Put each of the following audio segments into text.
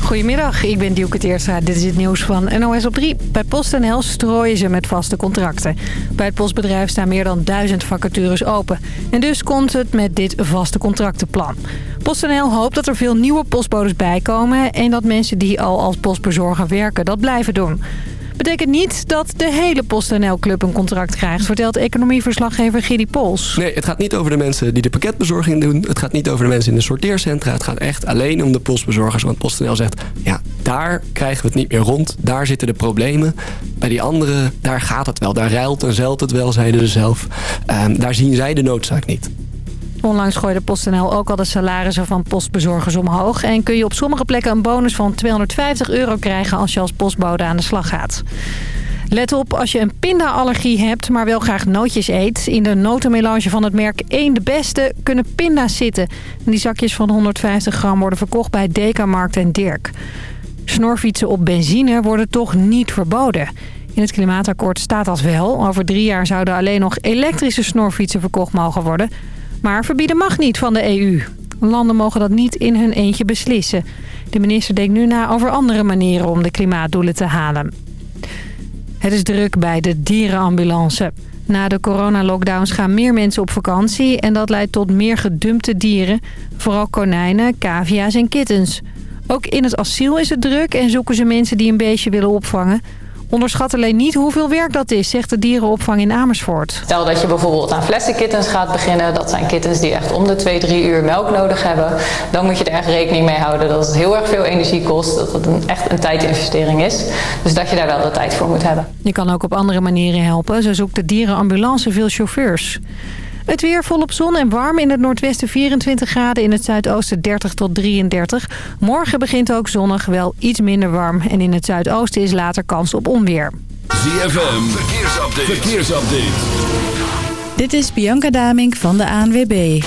Goedemiddag, ik ben Dielke Teerstra. Dit is het nieuws van NOS op 3. Bij PostNL strooien ze met vaste contracten. Bij het postbedrijf staan meer dan duizend vacatures open. En dus komt het met dit vaste contractenplan. PostNL hoopt dat er veel nieuwe postbodes bijkomen... en dat mensen die al als postbezorger werken dat blijven doen. Betekent niet dat de hele PostNL-club een contract krijgt... vertelt economieverslaggever Gidi Pols. Nee, het gaat niet over de mensen die de pakketbezorging doen. Het gaat niet over de mensen in de sorteercentra. Het gaat echt alleen om de postbezorgers. Want PostNL zegt, ja, daar krijgen we het niet meer rond. Daar zitten de problemen. Bij die anderen, daar gaat het wel. Daar ruilt en zeilt het wel, zeiden ze zelf. Um, daar zien zij de noodzaak niet. Onlangs gooide PostNL ook al de salarissen van postbezorgers omhoog. En kun je op sommige plekken een bonus van 250 euro krijgen als je als postbode aan de slag gaat. Let op als je een pinda-allergie hebt, maar wel graag nootjes eet. In de notenmelange van het merk 1 de Beste kunnen pinda's zitten. die zakjes van 150 gram worden verkocht bij Dekamarkt en Dirk. Snorfietsen op benzine worden toch niet verboden. In het klimaatakkoord staat dat wel. Over drie jaar zouden alleen nog elektrische snorfietsen verkocht mogen worden. Maar verbieden mag niet van de EU. Landen mogen dat niet in hun eentje beslissen. De minister denkt nu na over andere manieren om de klimaatdoelen te halen. Het is druk bij de dierenambulance. Na de coronalockdowns gaan meer mensen op vakantie... en dat leidt tot meer gedumpte dieren. Vooral konijnen, cavia's en kittens. Ook in het asiel is het druk en zoeken ze mensen die een beestje willen opvangen... Onderschat alleen niet hoeveel werk dat is, zegt de dierenopvang in Amersfoort. Stel dat je bijvoorbeeld aan flessenkittens gaat beginnen. Dat zijn kittens die echt om de 2, 3 uur melk nodig hebben. Dan moet je er echt rekening mee houden dat het heel erg veel energie kost. Dat het een, echt een tijdinvestering is. Dus dat je daar wel de tijd voor moet hebben. Je kan ook op andere manieren helpen. Zo zoekt de dierenambulance veel chauffeurs. Het weer volop zon en warm. In het noordwesten 24 graden, in het zuidoosten 30 tot 33. Morgen begint ook zonnig, wel iets minder warm. En in het zuidoosten is later kans op onweer. ZFM, verkeersupdate. verkeersupdate. Dit is Bianca Damink van de ANWB.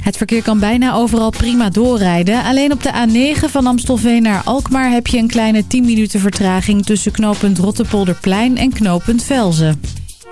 Het verkeer kan bijna overal prima doorrijden. Alleen op de A9 van Amstelveen naar Alkmaar heb je een kleine 10 minuten vertraging... tussen knooppunt Rottepolderplein en knooppunt Velzen.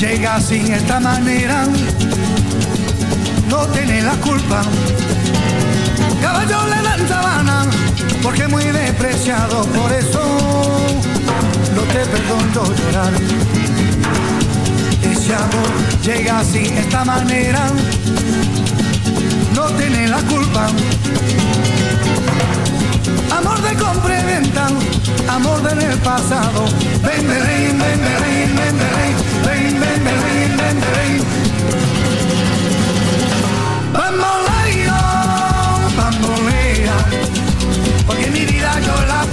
Llega sin esta manera, no tiene la culpa. Caballo le dan sabana, porque muy despreciado, por eso no te perdono llorar. Ese amor llega sin esta manera, no tiene la culpa. Amor de compra y venta, amor del pasado. Ven, ven, ven, ven, ven, Bamboleo, bambolea, porque mi vida yo la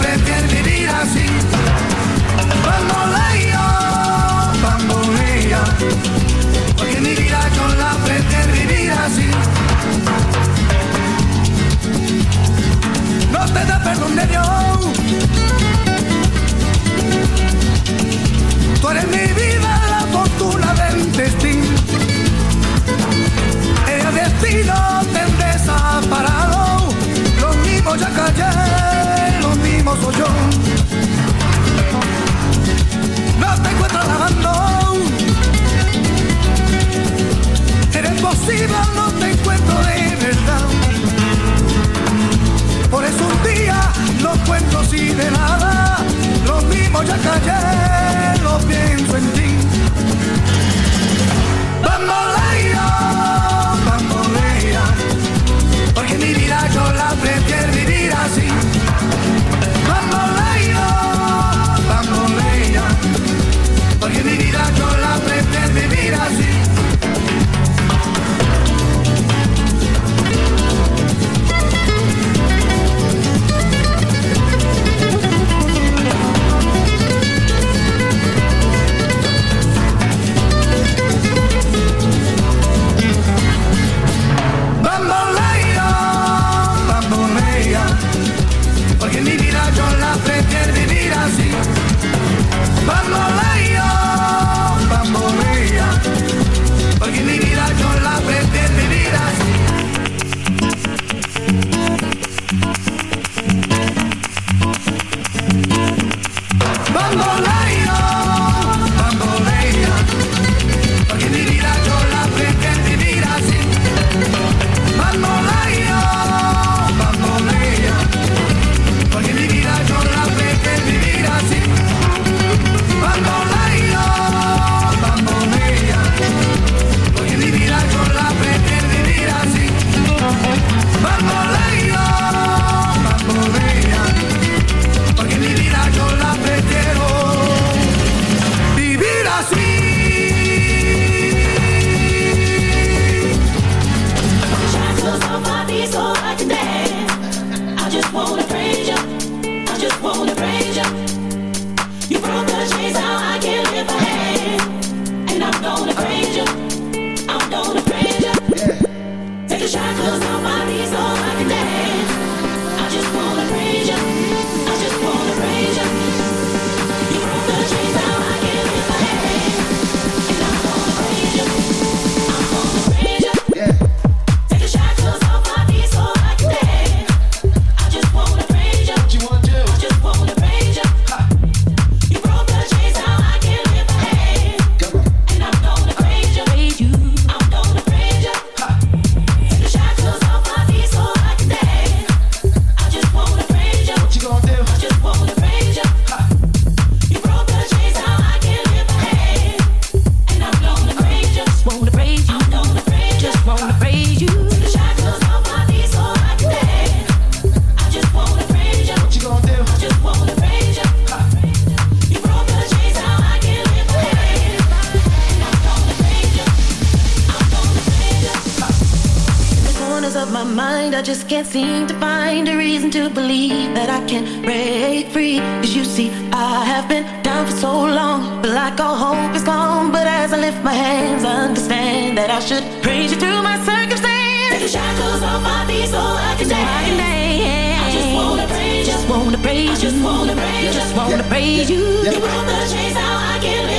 So I can dance. I just wanna praise, just wanna praise, you. wanna just wanna praise you. You broke the chains, now I can live.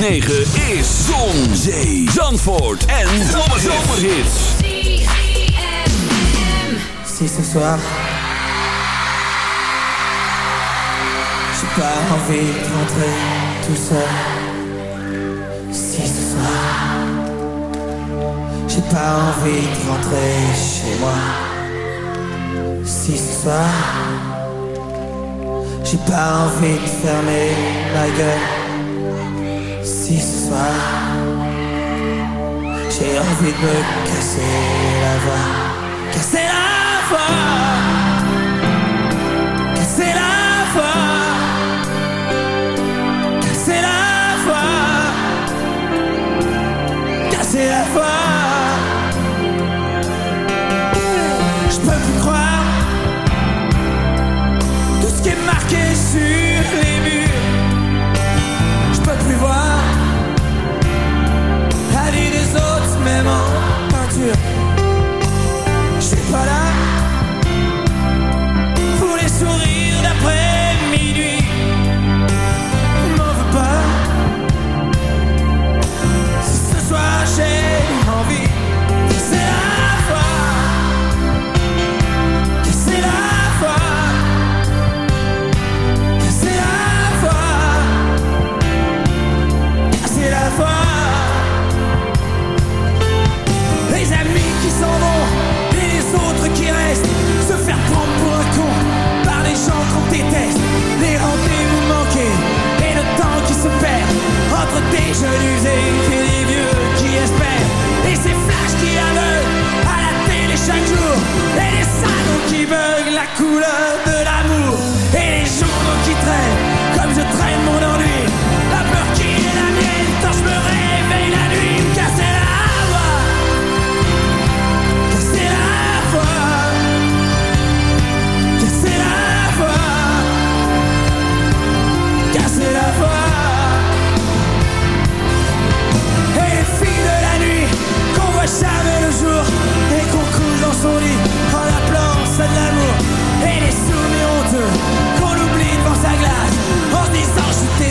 106.9 is Zon, Zee, Zandvoort en Zomerhits. Si ce soir J'ai pas envie de rentrer tout seul Si ce soir J'ai pas envie de rentrer chez moi Si ce soir J'ai pas envie de fermer ma gueule si ce soir J'ai envie de me casser la voix. Casser la couleur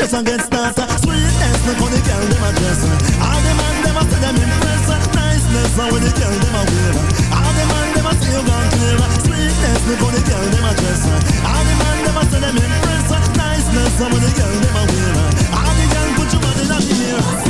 just and get started. Sweetness, no the girl, them a dress. All the man, them a say them impress. Niceness, now when the girl, them a wave. All the man, them a say you gone clear. Sweetness, no the girl, them a dress. All the man, them a say them impress. Niceness, now when the girl, them a wave. All the girl, put your body in the mirror.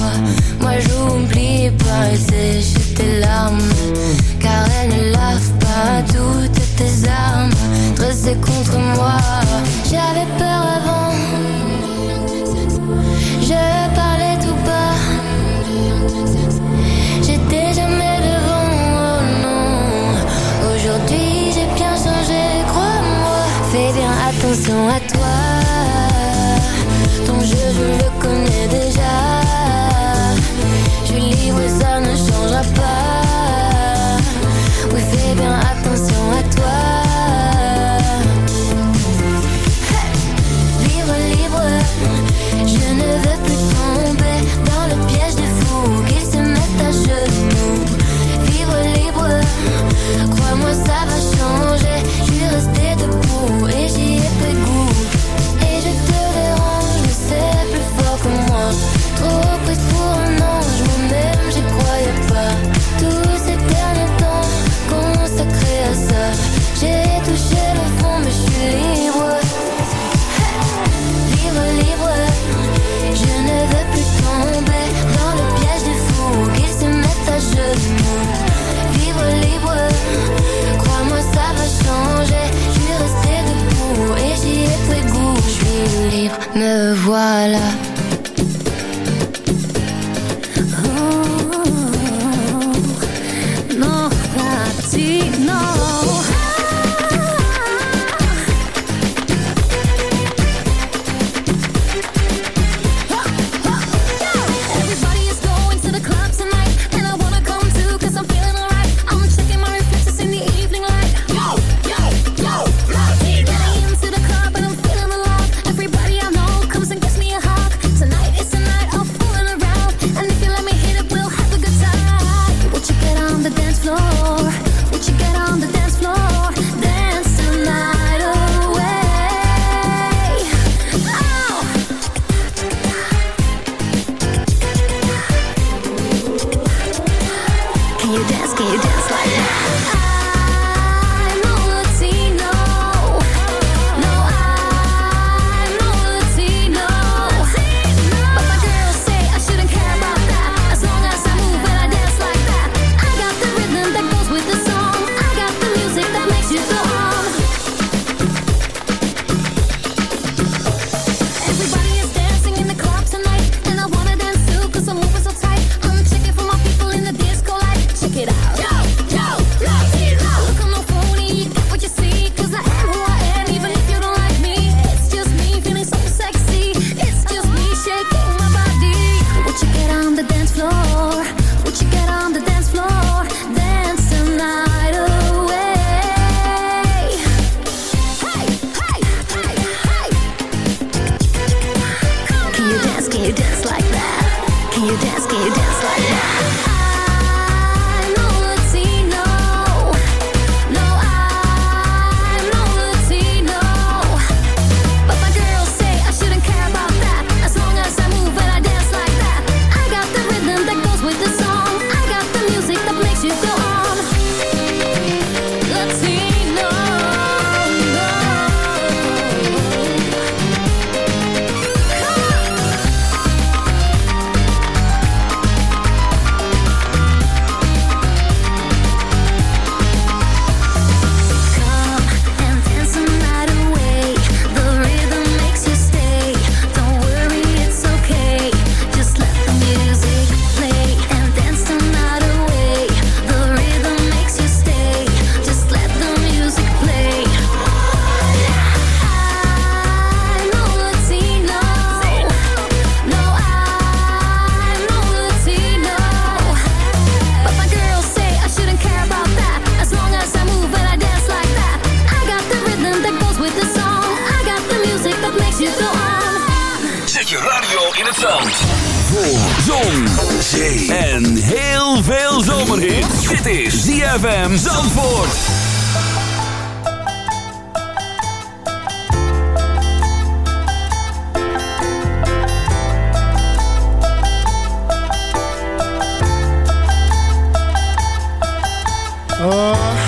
moi. Moi j'oublie pas et j'ai tes larmes. Car elles ne lavent pas toutes tes armes dressées contre moi. J'avais peur avant.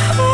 Oh.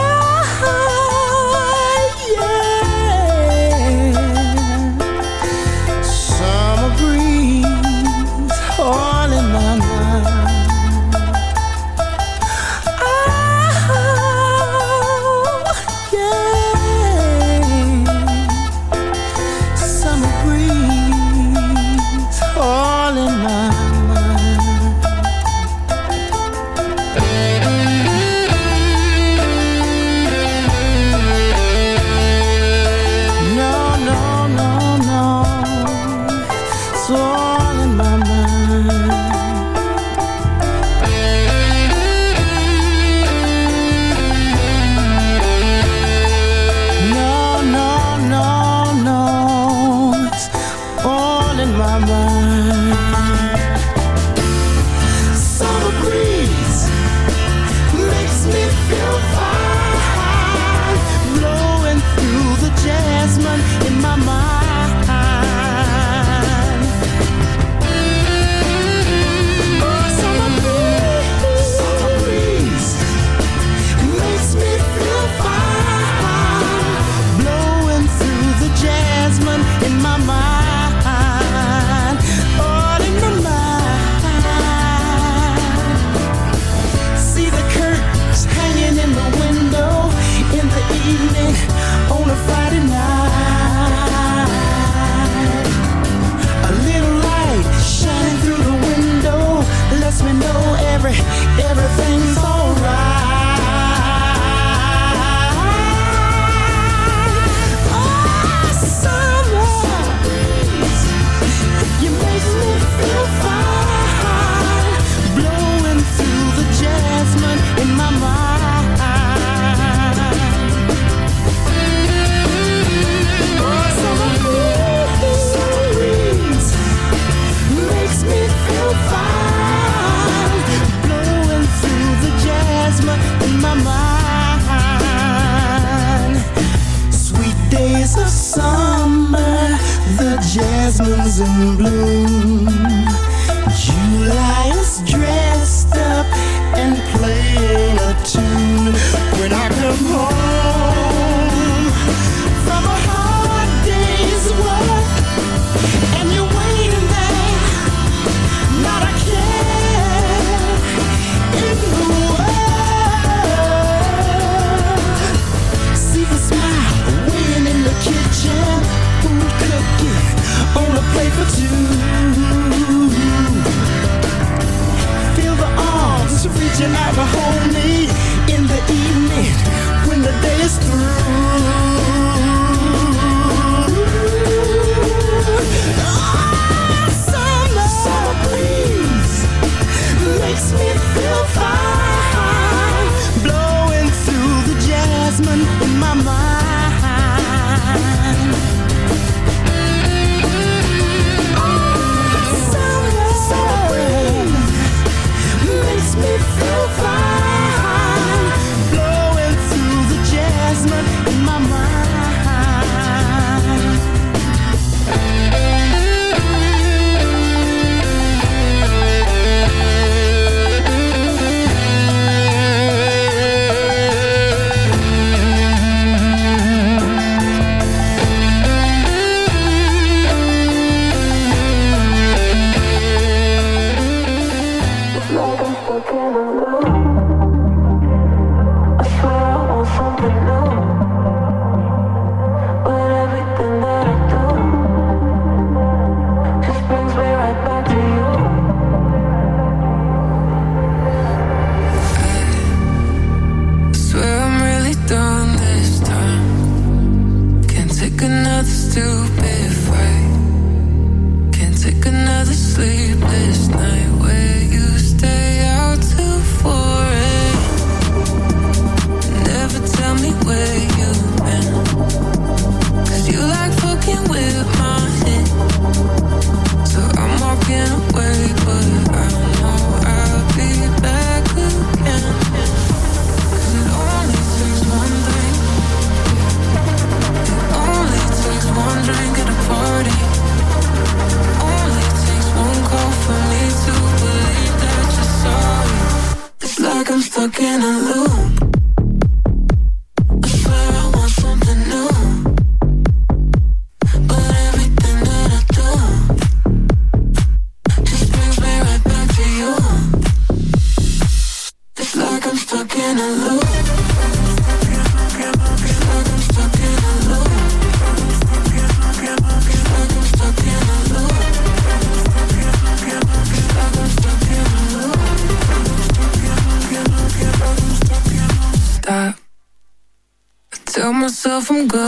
I'm gonna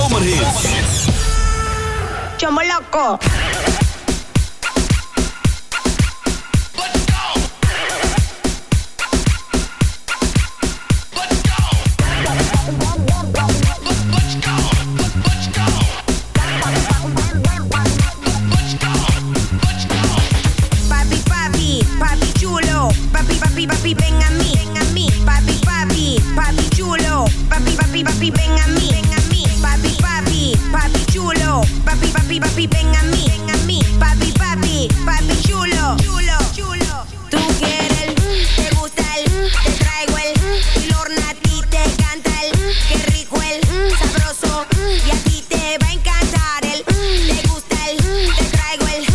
traigo el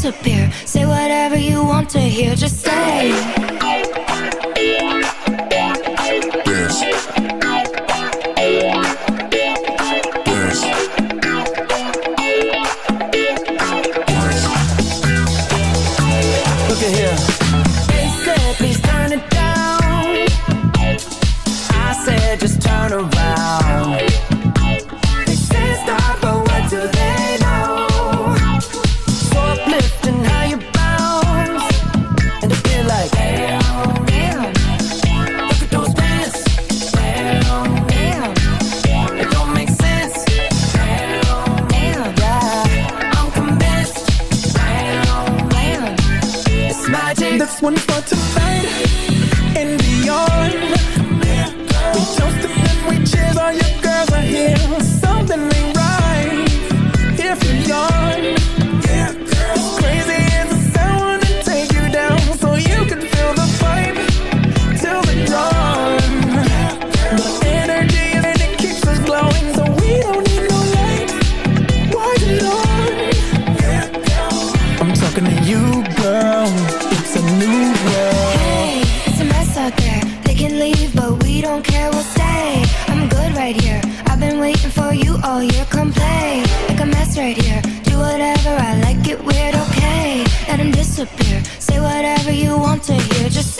disappear. Say whatever you want to hear, just say. Oh, all your complaints Make a mess right here. Do whatever I like it weird, okay. Let him disappear. Say whatever you want to hear. Just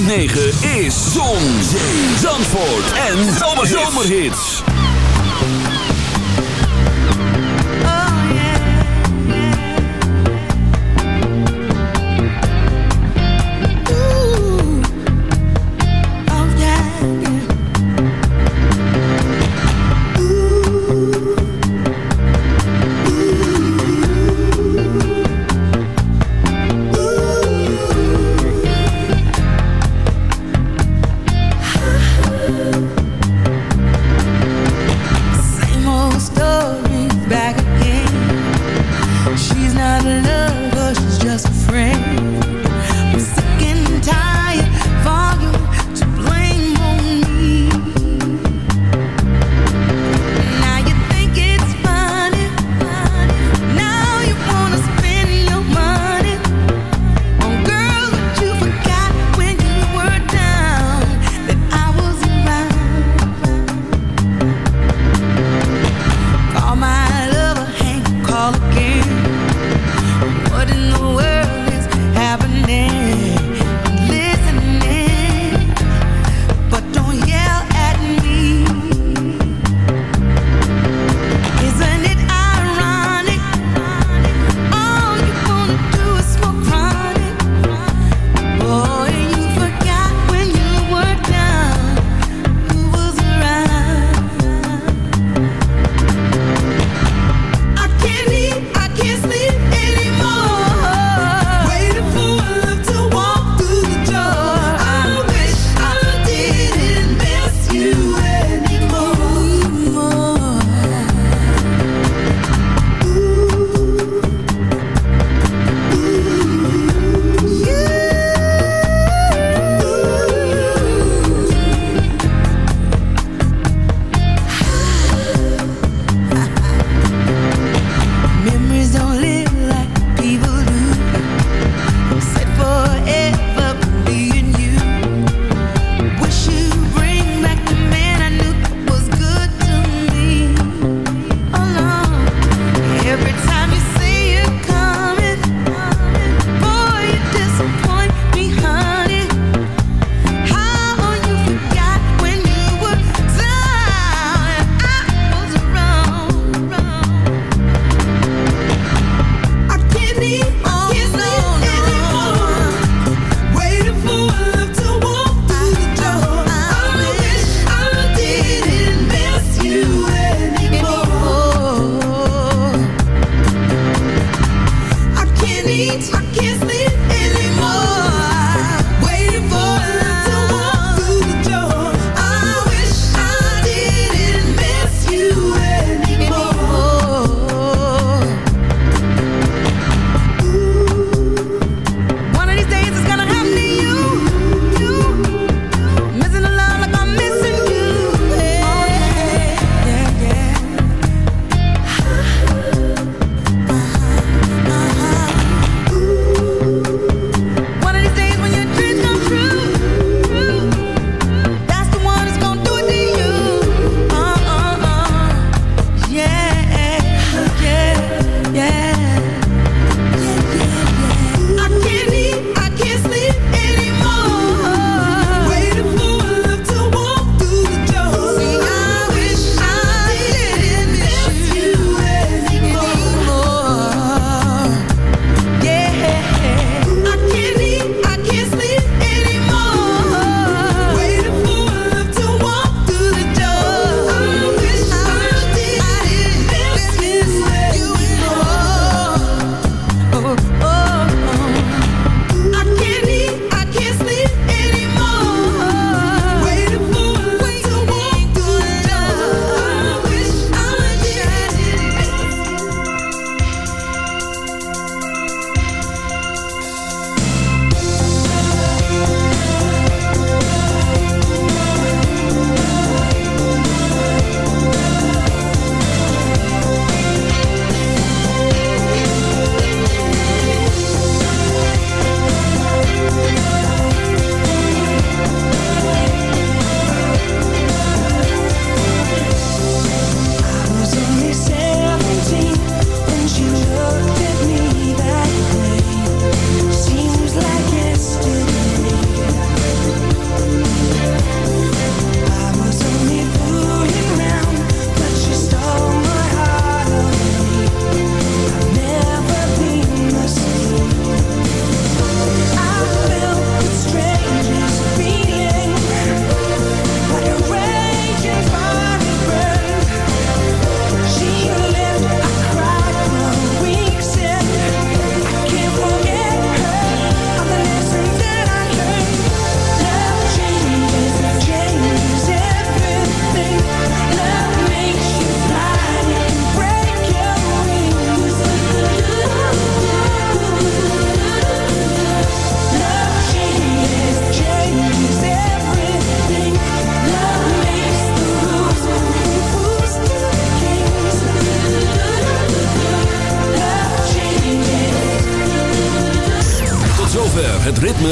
106.9